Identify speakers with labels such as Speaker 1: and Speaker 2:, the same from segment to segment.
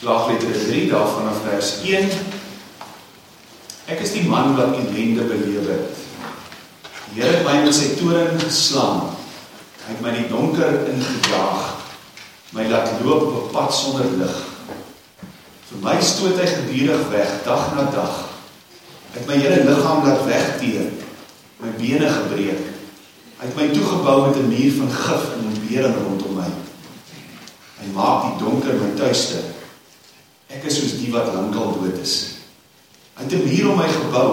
Speaker 1: Klaagliedere 3 daarvan af vers 1. Ek is die man wat ellende beleef het. Die Here het my met sy toorn geslaan. Hy het my in die donker ingejaag. My laat loop op 'n pad sonder lig. Vir my stoot hy gedurig weg dag na dag. Hy het my hele liggaam laat wegteer. My bene gebreek. Hy het my toegebou met 'n muur van gif en ontbering rondom my. Hy maak die donker my tuiste. Ek is soos die wat lankal dood is. Hy het 'n muur om my gebou.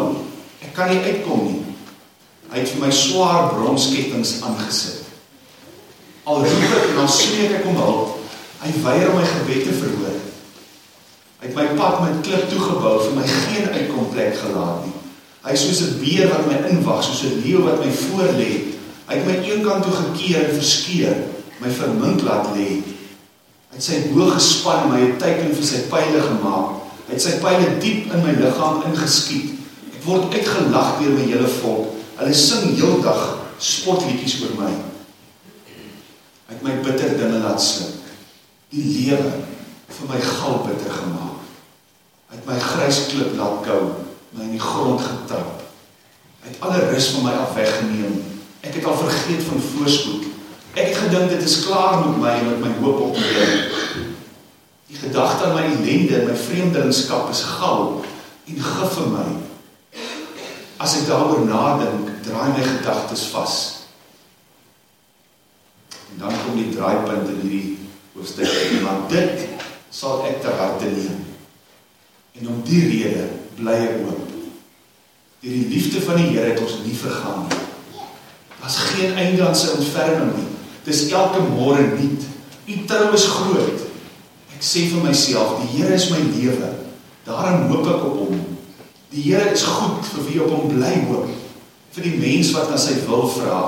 Speaker 1: Ek kan nie uitkom nie. Hy het vir my swaar bronskettinge aangesit. Al roep ek en al smeek ek om hulp, hy weier om my gebed te verhoor. Hy het my pad met klip toegebou vir my geen uitkomplek gelaat nie. Hy is soos 'n beer wat my inwag, soos 'n leeu wat my voorlê. Hy het my eenkant toe gekeer en verskeur, my vermink laat lê het sy boog gespan my 'n teken vir sy pile gemaak. Hy het sy pile diep in my liggaam ingeskiet. Ek word uitgelag deur my hele volk. Hulle sing heeldag spotliedjies oor my. Hy het my bitter dinge laat sluk. Die lewe vir my gal bitter gemaak. Hy het my grys klip laat kou, my in die grond getrap. Hy het alle rus van my af weggeneem. Ek het al vergeet van voorspoed. Ek het gedink dit is klaar met my en met my hoop op die Here. Die gedagte aan my ellende en my vreemdelingskap is gal en gif vir my. As ek daaroor nadink, draai my gedagtes vas. En dan kom die draaipunt in hierdie hoofstuk, want dit sal ek ter harte neem. En om die rede bly ek oop. Deur die liefde van die Here het ons nie vergaan nie. Daar's geen einde aan sy ontferming nie. Dis elke môre nuut. U trou is groot. Ek sê vir myself, die Here is my lewe. Daarom hoop ek op hom. Die Here is goed vir wie op hom bly hoop. Vir die mens wat na sy wil vra.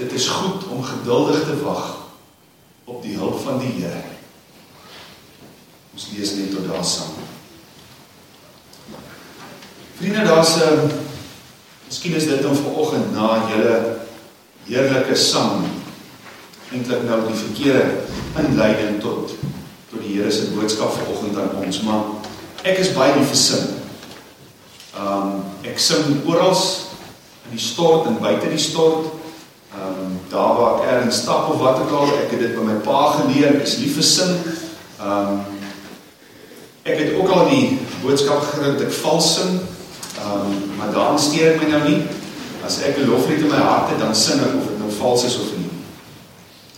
Speaker 1: Dit is goed om geduldig te wag op die hulp van die Here. Ons lees net tot daar saam. Vriende, daar's 'n uh, Miskien is dit dan vanoggend na julle heerlike sang eintlik nou die verkeerde inleiding tot tot die Here se boodskap vanoggend aan ons, maar ek is baie lief vir sing. Um ek sing oral in die stort en buite die stort. Um daar waar ek ergens stap of wat ook al, ek het dit by my pa geleer, ek is lief vir sing. Um ek het ook al die boodskap gehoor dat ek vals sing. Um maar dan steur ek my nou nie. As ek 'n loflied in my hart het, dan sing ek of dit nou vals is of.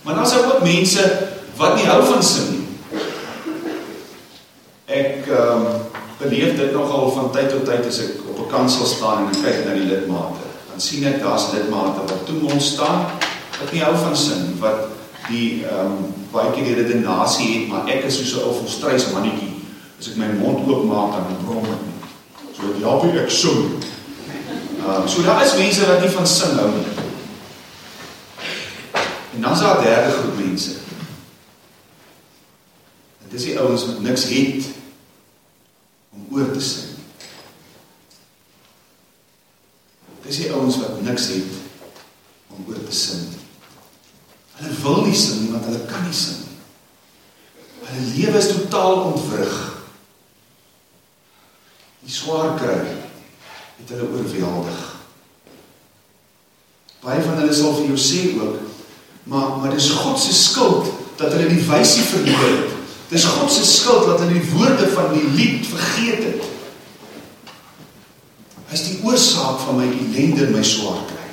Speaker 1: Maar dan sou ook mense wat nie hou van sing nie. Ek ehm um, beleef dit nogal van tyd tot tyd as ek op 'n kansel staan en kyk na die lidmate. Dan sien ek daar's lidmate wat toe mond staan wat nie hou van sing wat die ehm um, baie keer die redenasie het, maar ek is soos 'n ou volstrys mannetjie. As ek my mond oop maak dan brom ek. So ja, ek sing. Ehm um, so daar is mense wat nie van sing hou nie. En dan is daar 'n derde groep mense. Dit is die ouens wat niks het om oor te sing. Dit is die ouens wat niks het om oor te sing. Hulle wil nie sing want hulle kan nie sing. Hulle lewe is totaal ontwrig. Die swaar kry het hulle oorweldig. Baie van hulle sal vir jou sê ook Maar maar dis God se skuld dat hulle die wysie verloor het. Dis God se skuld dat hulle die woorde van die lied vergeet het. Hy is die oorsaak van my ellende en my swaar kry.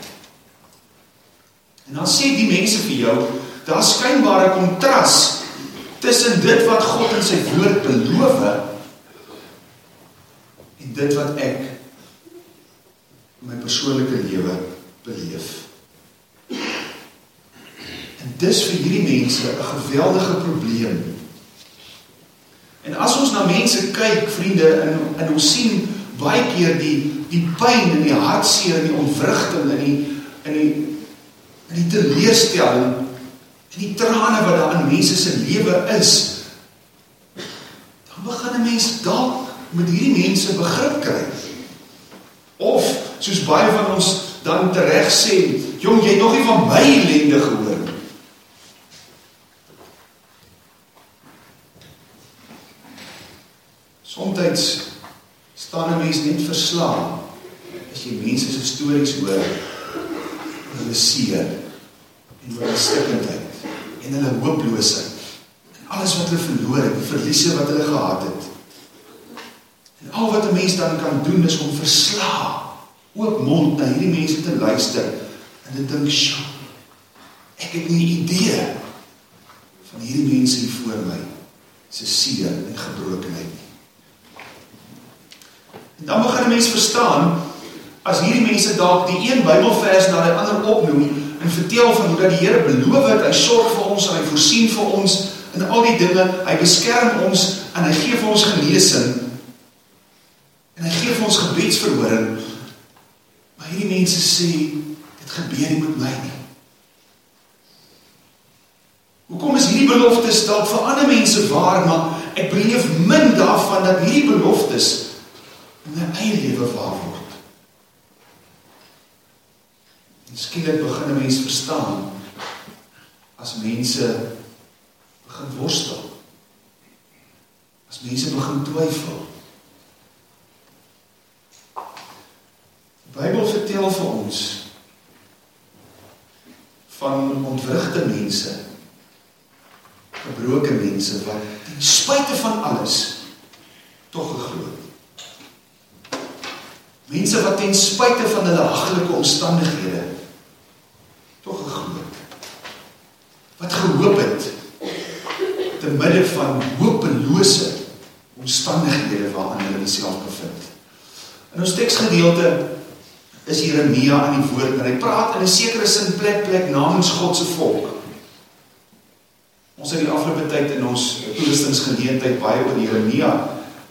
Speaker 1: En dan sê die mense vir jou, daar's skynbare kontras tussen dit wat God in sy woord beloof en dit wat ek in my persoonlike lewe beleef. En dis vir hierdie mense 'n geweldige probleem. En as ons na mense kyk, vriende, en en ons sien baie keer die die pyn en die hartseer en die ontwrigting en die in die in die teleurstelling en die trane wat daar in mense se lewe is, dan begin 'n mens dalk met hierdie mense begrip kry. Of soos baie van ons dan tereg sê, jong, jy het nog nie van my ellende gehoor nie. Somstyds staan 'n mens net verslaan as jy mense se stories hoor oor hulle seer en oor hulle stikkindheid en hulle hooploosheid en alles wat hulle verloor het, die verliese wat hulle gehad het. En al wat 'n mens dan kan doen is om verslaan oop mond na hierdie mense te luister en te dink, "Sjoe, ek het nie 'n idee van hierdie mense hier voor my se seer en gebrokenheid nie." En dan begin 'n mens verstaan as hierdie mense dalk die een Bybelvers na die ander opnoem en vertel van hoe dat die Here beloof het hy sorg vir ons en hy voorsien vir ons in al die dinge, hy beskerm ons en hy gee vir ons genesing. En hy gee vir ons gebedsverhoring Maar hierdie mense sê dit gebeur nie met my nie. Hoekom is hierdie beloftes dalk vir ander mense waar, maar ek beleef min daarvan dat hierdie beloftes in my eie lewe waar word. En skielik begin 'n mens verstaan as mense begin worstel. As mense begin twyfel. Bybel vertel vir ons van ontwrigte mense, gebroke mense wat ten spyte van alles tog geglo het. Mense wat ten spyte van hulle haglike omstandighede tog geglo het. Wat gehoop het te midde van hopelose omstandighede waarin hulle self bevind. In ons teksgedeelte is Jeremia aan die woord en hy praat in 'n sekere sin plek plek namens God se volk. Ons het die afgelope tyd in ons toerustingsgeleentheid baie oor Jeremia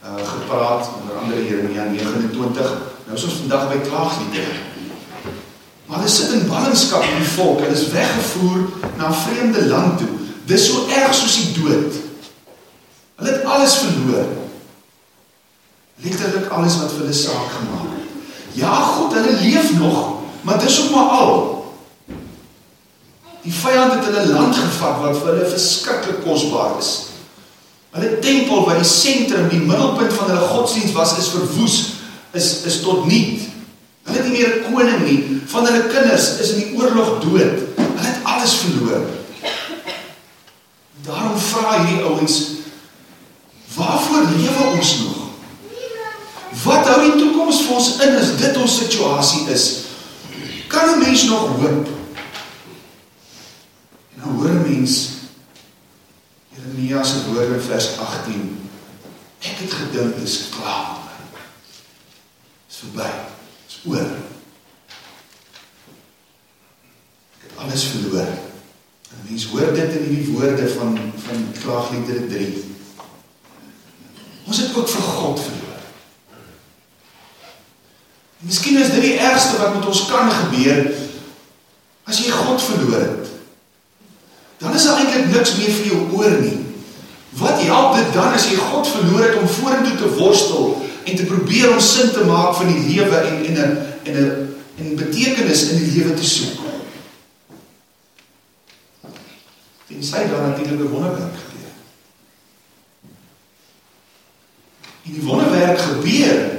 Speaker 1: uh gepraat, onder andere Jeremia 29. Nou is ons vandag by klaagliedere. Maar hulle sit in ballingskap met die volk. Hulle is weggevoer na 'n vreemde land toe. Dis so erg soos die dood. Hulle het alles verloor. Letterlik alles wat vir hulle saak gemaak het. Ja, goed, hulle leef nog, maar dis ook maar al. Die vyand het hulle land gevat wat vir hulle verskriklik kosbaar is. Hulle tempel wat die sentrum, die middelpunt van hulle godsdienst was, is verwoes, is is tot niet. Hulle het nie meer 'n koning nie. Van hulle kinders is in die oorlog dood. Hulle het alles verloor. Daarom vra hierdie ouens, waarvoor lewe ons nog? Wat hou die toekoms vir ons in as dit ons situasie is? Kan 'n mens nog hoop? En nou hoor 'n mens Jeremia se woorde in vers 18. Ek het gedink dit is klaar. Verby. Dis oor. Ek het alles verloor. En mens hoor dit in hierdie woorde van van Klaagliedere 3. Ons het ook vir God verloor. Miskien is dit die ergste wat met ons kan gebeur as jy God verloor het. Dan is daar eintlik niks meer vir jou oor nie. Wat help dit dan as jy God verloor het om vorentoe te worstel en te probeer om sin te maak van die lewe en en 'n en 'n en betekenis in die lewe te soek? Tensy daar natuurlik 'n wonderwerk gebeur. En die wonderwerk gebeur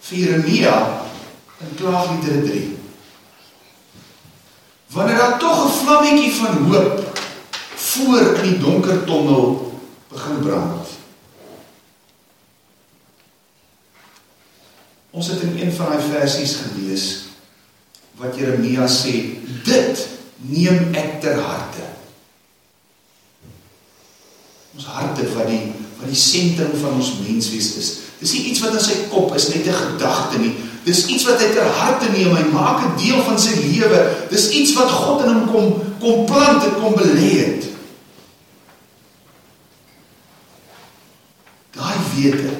Speaker 1: vir Jeremia in Klaagliedere 3. Wanneer daar tog 'n vlammetjie van hoop voor in die donker tonnel begin brand. Ons het in een van daai versies gelees wat Jeremia sê, dit neem ek ter harte. Ons harte wat die wat die sentrum van ons menswees is. Dis nie iets wat in sy kop is net 'n gedagte nie. Dis iets wat hy ter harte neem, hy maak 'n deel van sy lewe. Dis iets wat God in hom kom kom plant en kom belê het. Daai wete,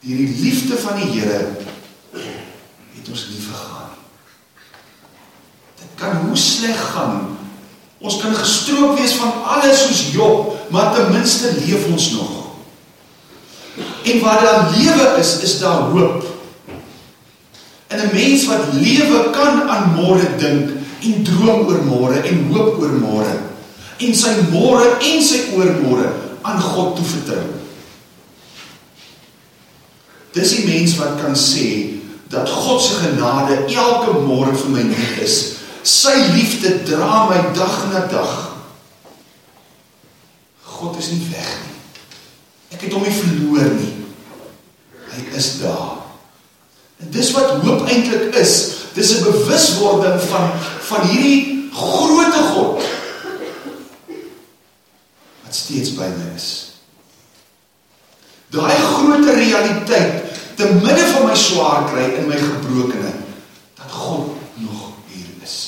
Speaker 1: deur die liefde van die Here het ons lief gegaan. Dit kan hoe sleg gaan. Ons kan gestroop wees van alles soos Job, maar ten minste leef ons nog. En waar daar lewe is, is daar hoop. En 'n mens wat lewe kan aan môre dink en droom oor môre en hoop oor môre en sy môre en sy oormôre aan God toevertrou. Dis die mens wat kan sê dat God se genade elke môre vir my nuut is. Sy liefde dra my dag na dag. God is nie weg nie. Ek het hom nie verloor nie. Hy is daar. En dis wat hoop eintlik is. Dis 'n bewuswording van van hierdie grootte God wat steeds by my is. Daai groot realiteit te midde van my swaar kry in my gebrokenheid dat God nog hier is.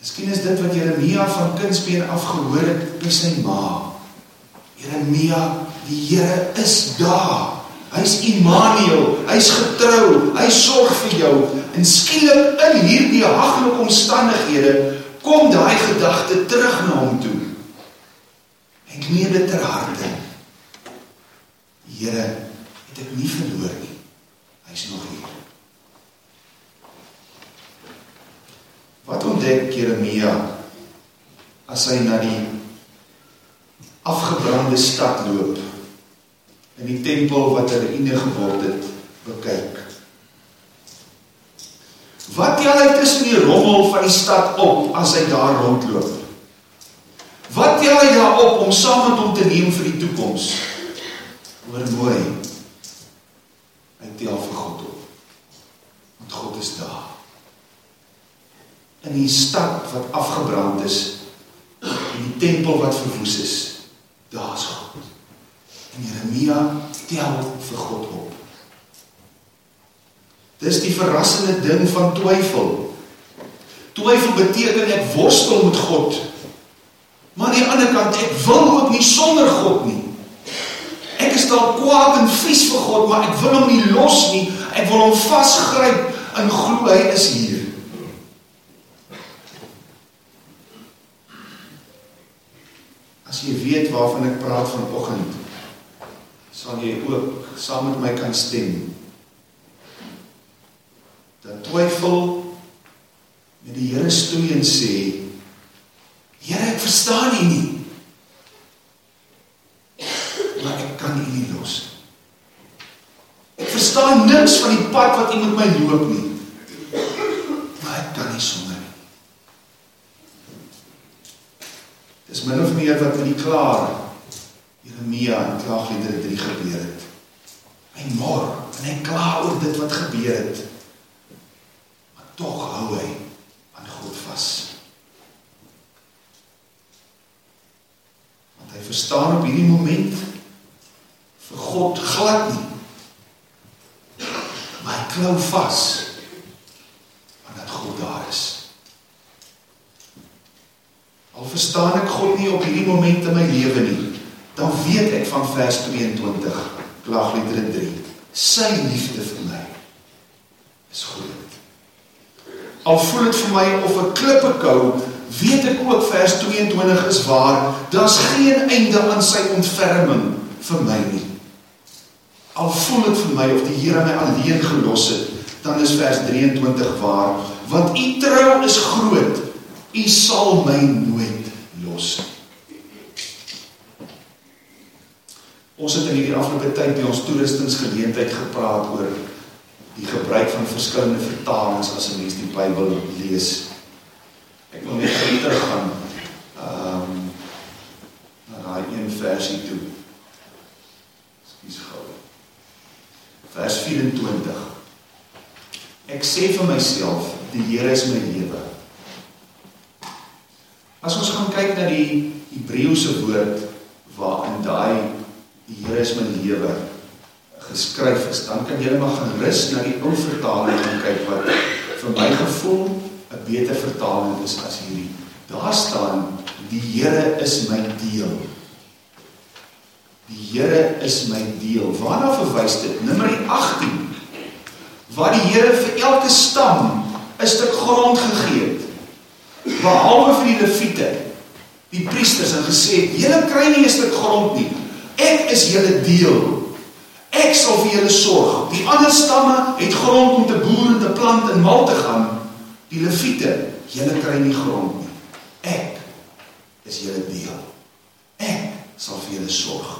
Speaker 1: Miskien is dit wat Jeremia van kindsbeen af gehoor het by sy ma. Jeremia, die Here is daar. Hy's Immanuel, hy's getrou, hy sorg vir jou. En skielik in hierdie haglike omstandighede kom daai gedagte terug na hom toe. Ek neem dit ter harte. Here, het ek nie verloor nie. Hy's nog hier. Wat ontdek Jeremia as hy na die afgebrande stad loop in die tempel wat hulle ine geword het bekyk? Wat tel hy tussen die rommel van die stad op as hy daar rondloop? Wat tel hy daarop om saam met hom te neem vir die toekoms? Hoor mooi. Hy tel vir God op. Want God is daar. In die stad wat afgebrand is, in die tempel wat verwoes is, daar's God. En Jeremia tel vir God op. Dis die verrassende ding van twyfel. Twyfel beteken ek worstel met God. Maar aan die ander kant, ek wil ook nie sonder God nie. Ek is dalk kwaad en vies vir God, maar ek wil hom nie los nie. Ek wil hom vasgryp en glo hy is hier. As jy weet waarvan ek praat vanoggend, sal jy ook saam met my kan stem. Dat twyfel met die Here stoei en sê, Here, ek verstaan U nie. Maar ek kan U nie los nie. Ek verstaan niks van die pad wat U met my loop nie. Maar ek kan nie sonder nie. Dis min of meer wat in die klaar Jeremia in Klaagliedere 3 gebeur het. Hy mor en hy kla oor dit wat gebeur het. Maar tog hou hy aan God vas. Want verstaan op hierdie moment vir God glad nie. Maar hy klou vas omdat God daar is. Al verstaan ek God nie op hierdie moment in my lewe nie, dan weet ek van vers 22, Klaagliedere 3, sy liefde vir my is groot. Al voel dit vir my of 'n klippe kou, weet ek ook vers 22 is waar, daar's geen einde aan sy ontferming vir my nie. Al voel dit vir my of die Here my alleen gelos het, dan is vers 23 waar, want u trou is groot. U sal my nooit los. Ons het in hierdie afgelope tyd by ons toeristingsgeleentheid gepraat oor die gebruik van verskillende vertalings as 'n mens die Bybel lees. Ek wil net gou teruggaan ehm um, na daai een versie toe. Ekskuus gou. Vers 24. Ek sê vir myself, die Here is my lewe. As ons gaan kyk na die Hebreëse woord waarin daai die Here is my lewe geskryf is, dan kan jy maar gaan rus na die ou vertaling en kyk wat vir my gevoel 'n beter vertaling is as hierdie. Daar staan die Here is my deel. Die Here is my deel. Waarna verwys dit? Nommer 18. Waar die Here vir elke stam 'n stuk grond gegee het. Behalwe vir die leviete, die priesters en gesê "Julle kry nie 'n stuk grond nie. Ek is julle deel. Ek sal vir julle sorg. Die ander stamme het grond om te boer en te plant en mal te gaan. Die leviete, julle kry nie grond nie. Ek is julle deel. Ek sal vir julle sorg.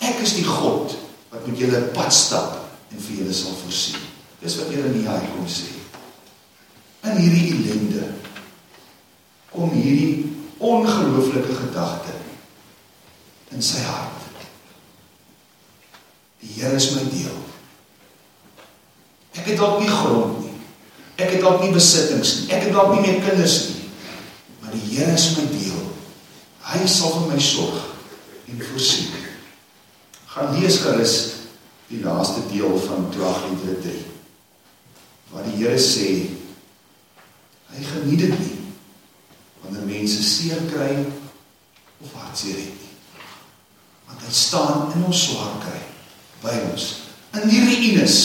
Speaker 1: Ek is die God wat met julle pad stap en vir julle sal voorsien. Dis wat Jeremia kom sê. In hierdie ellende kom hierdie ongelooflike gedagte in sy hart. Die Here is my deel. Ek het dalk nie grond. Ek het dalk nie besittings nie. Ek het dalk nie meer kinders nie. Maar die Here is my deel. Hy sal vir my sorg en voorsien. Gaan lees gerus die laaste deel van Klaagliedere 3. Waar die Here sê hy geniet dit nie wanneer mense seer kry of hartseer het nie. Want hy staan in ons swaar kry by ons in die ruïnes,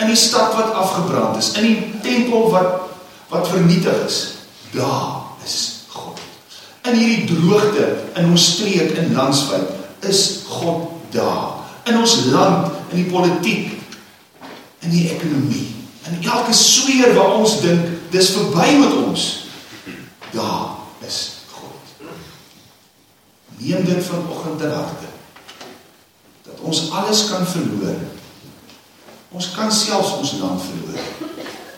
Speaker 1: in die stad wat afgebrand is, in die tempel wat wat vernietig is. Daar is God. In hierdie droogte in ons streek in landswyd is God daar. In ons land, in die politiek, in die ekonomie, in elke sweer waar ons dink dis verby met ons. Daar is God. Neem dit vanoggend ter harte dat ons alles kan verloor. Ons kan selfs ons land verloor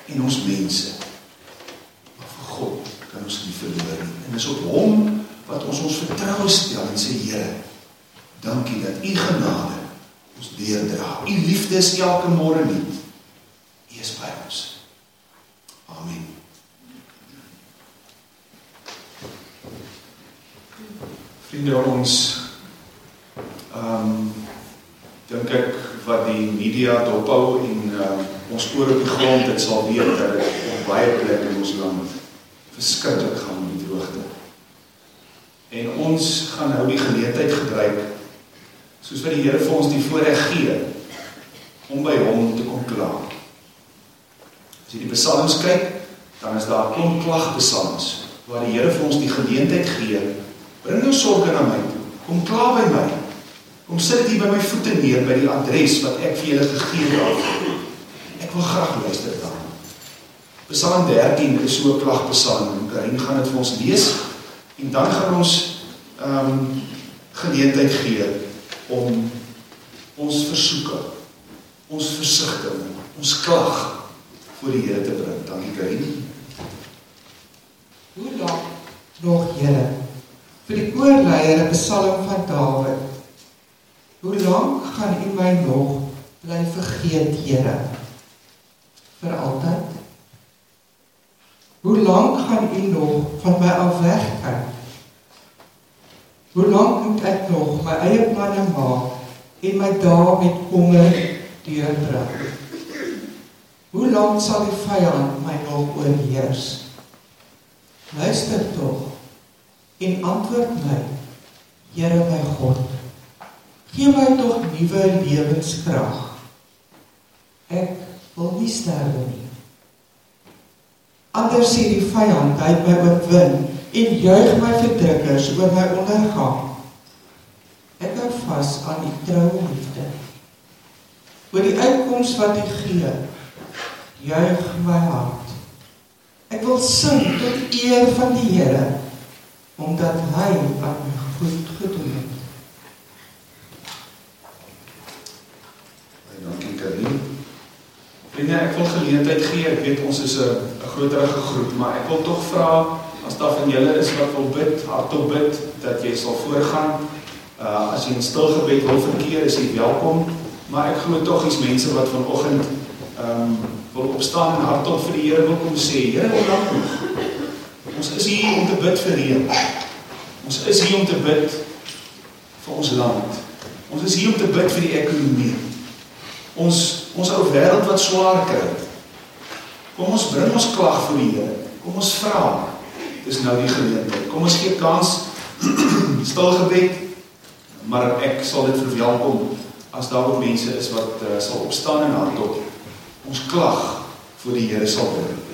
Speaker 1: en ons mense. Maar vir God kan ons nie verloor nie. En dis op hom wat ons ons vertroue stel en sê Here, dankie dat u genade ons deurdra. U liefde is elke môre nuut. U is by ons. Amen. Vriende ons ehm um, dink ek wat die media dophou en uh, ons oor op die grond dit sal weet dat dit op baie plekke in ons land verskriklik gaan met die droogte. En ons gaan nou die geleentheid gebruik soos wat die Here vir ons die voorreg gee om by hom te kom kla. As jy die psalms kyk, dan is daar 'n klomp klagpsalms waar die Here vir ons die geleentheid gee, bring jou sorges na my toe. Kom kla by my. Kom sit hier by my voete neer by die adres wat ek vir julle gegee het. Ek wil graag luister daarna. Psalm 13 is so 'n klagpsalm Karin gaan dit vir ons lees en dan gaan ons ehm um, geleentheid gee om ons versoeke, ons versigtiging, ons klag voor die Here te bring. Dankie Karin.
Speaker 2: Hoe lank nog Here vir die koorleier 'n psalm van Dawid? Hoe lank gaan U my nog bly vergeet, Here? Vir altyd? Hoe lank gaan U nog van my af wegkyk? Hoe lank moet ek nog my eie planne maak en my dae met kommer deurbring? Hoe lank sal die vyand my nog oorheers? Luister tog en antwoord my, Here my God. Gee my tog nuwe lewenskrag. Ek wil nie sterwe nie. Anders sê die vyand hy my oorwin en juig my verdrukkers oor my ondergang. Ek hou vas aan die troue liefde. Oor die uitkoms wat U gee, juig my hart. Ek wil sing tot eer van die Here omdat hy aan my goed gedoen het.
Speaker 1: Vriende, ek wil geleentheid gee. Ek weet ons is 'n groterige groep, maar ek wil tog vra as daar van julle is wat wil bid, hardop bid dat jy sal voorgaan. Uh as jy in stil gebed wil verkeer, is jy welkom. Maar ek glo tog hier's mense wat vanoggend ehm um, wil opstaan en hardop vir die Here wil kom sê, Here, nog? Ons is hier om te bid vir reën. Ons is hier om te bid vir ons land. Ons is hier om te bid vir die ekonomie. Ons ons ou wêreld wat swaar kry. Kom ons bring ons klag voor die Here. Kom ons vra. Dis nou die geleentheid. Kom ons gee kans stil gebed. Maar ek sal dit verwelkom as daar ook mense is wat uh, sal opstaan en hardop ons klag voor die Here sal bring.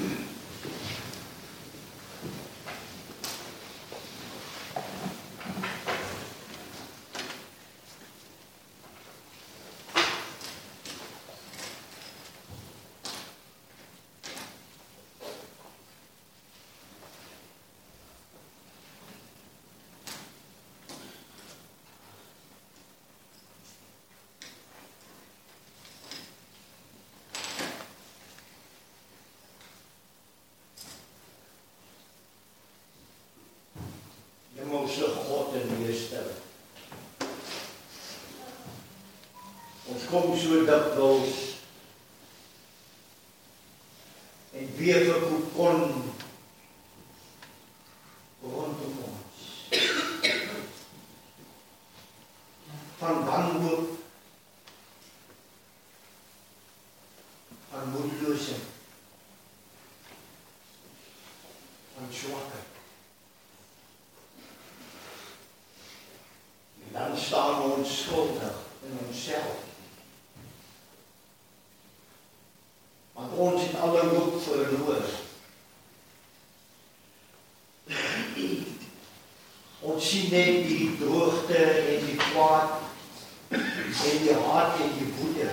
Speaker 3: Ons kom so dikwels en weer vir kon rondom ons. Van wanhoop van moedeloosheid van swakheid en dan staan ons skuldig in onsself het alle hoop verloor ons sien net die droogte en die kwaad en die haat en die woede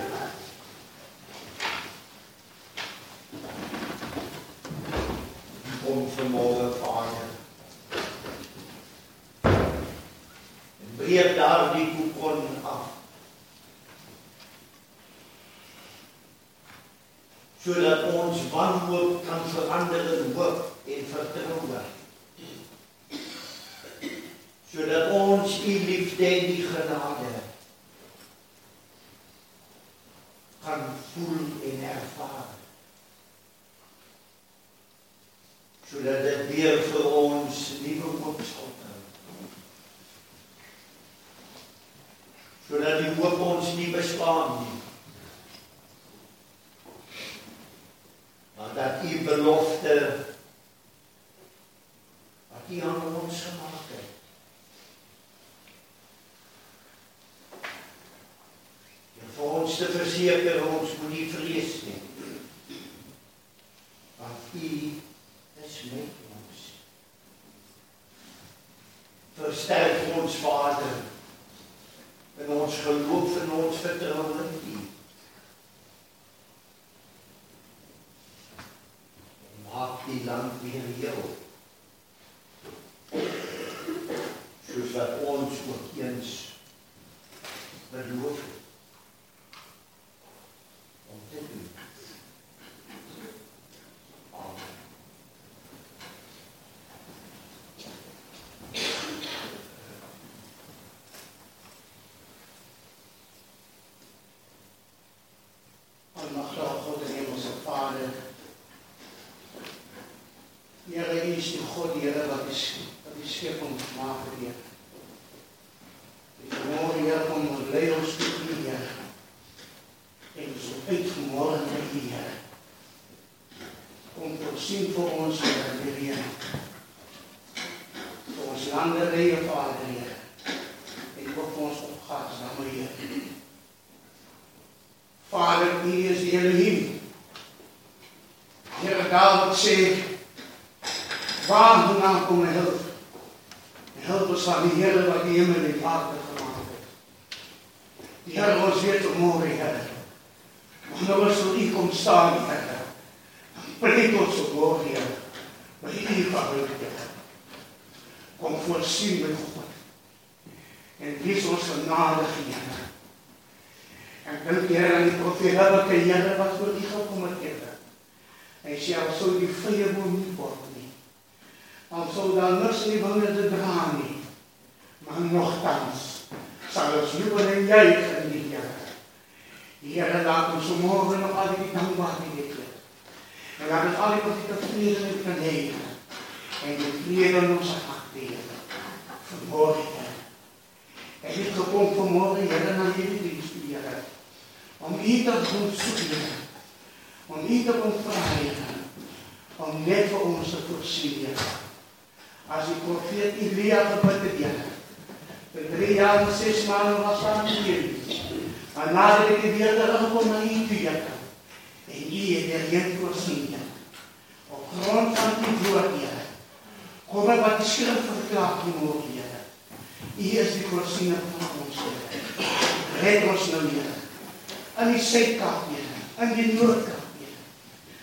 Speaker 3: kom vanmôre Vader. En breek daardie kokon af. Sodat ons wanhoop kan verander in hoop en vertroue. Sodat ons U liefde en die genade kan voel en ervaar. sodat dit weer vir ons nuwe hoop bring. Sodat die hoop ons nie beslaan nie. Maar dat u belofte wat u aan ons gemaak het. En vir ons te verseker ons moet nie vrees nie. Want u is met ons. Versterk ons Vader in ons geloof en ons vertroue in U. Maak die land weer heel. Soos wat ons ook eens beloof het. Om te doen. Amen.
Speaker 4: Almachtige God en Hemelse Vader. Here, U is die God, die Here wat die wat die skepping gemaak het, Heer. Die vermoë Heer om ons lei ons te U, Heer. En ons op uitgemôre na U, Heer. Om voorsien vir ons, Heer, Heer, Heer. Vir ons lande reie, Vader, Heer. En ook vir ons opgaas, dan Heer. Vader, U is die Elohim. Here David sê, waar vandaan kom my hulp? My hulp is van die Here wat die hemel en aarde gemaak het. Die Here ons weet vanmôre, Here. Maar nou as U kom staan, Here. Preek ons op woord, Here. By U verhoog, Here. Kom voorsien met God. En wees ons genadig, Here. En dink Here aan die profete wat die Here wat voor U gekom het, Here. Hy sê al sou die vrye boom nie word nie. Al sou daar niks die winde te dra nie. Maar nogtans sal ons jubel en juig in die Here. Die Here laat ons môre nog al die dankbaarheid weet. En laat ons al die positieve vrede kan hê. En die vrede in ons hart hê. Vanmôre. Ek het gekom vanmôre Here na hierdie diens, Here om u te kom soek, Heer. Om u te kom vra, Heer. Om net vir ons te voorsien, Heer. As die profeet Elia gebid het, Heer. Vir drie jaar en ses maanden was aan die Heer. Maar nadat ek weer terugkom na u toe, Heer. En u het weer heen voorsien, Heer. Op grond van die woord, Heer. Kom ek wat die skrif verklaar vanmorgen, Heer. U is die voorsiening van ons, Heer. Red ons nou, Heer in die suidkant weer, in die noordkant weer,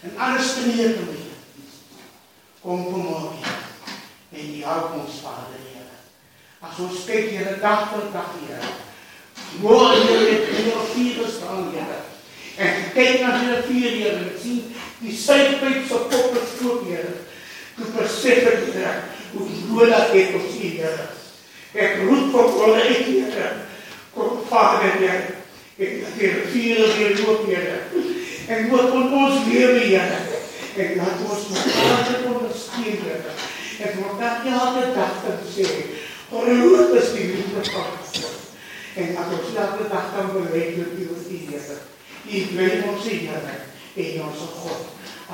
Speaker 4: in alle streke weer. Kom vanmorgen, Heer, en die help ons, Vader, Heer. As ons kyk, Heer, dag vir dag, Heer, morgen, Heer, het Heer, vier gestaan, Heer, en kyk na die rivier, Heer, en sien, die suidpijp so kop is groot, Heer, toe besef ek, Heer, hoe nodig het ons, Heer, Ek roep hulle uit, Here. Kom Vader, Here. Ek laat die riviere weer loop, Here. En moet van ons lewe, Here. En laat ons mekaar ondersteun, Here. En moet dat elke dag kan sê, groot is die liefde van. En laat ons elke dag kan beleid met die Here. U bly ons, Here, en ons God.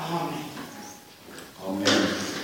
Speaker 4: Amen.
Speaker 1: Amen.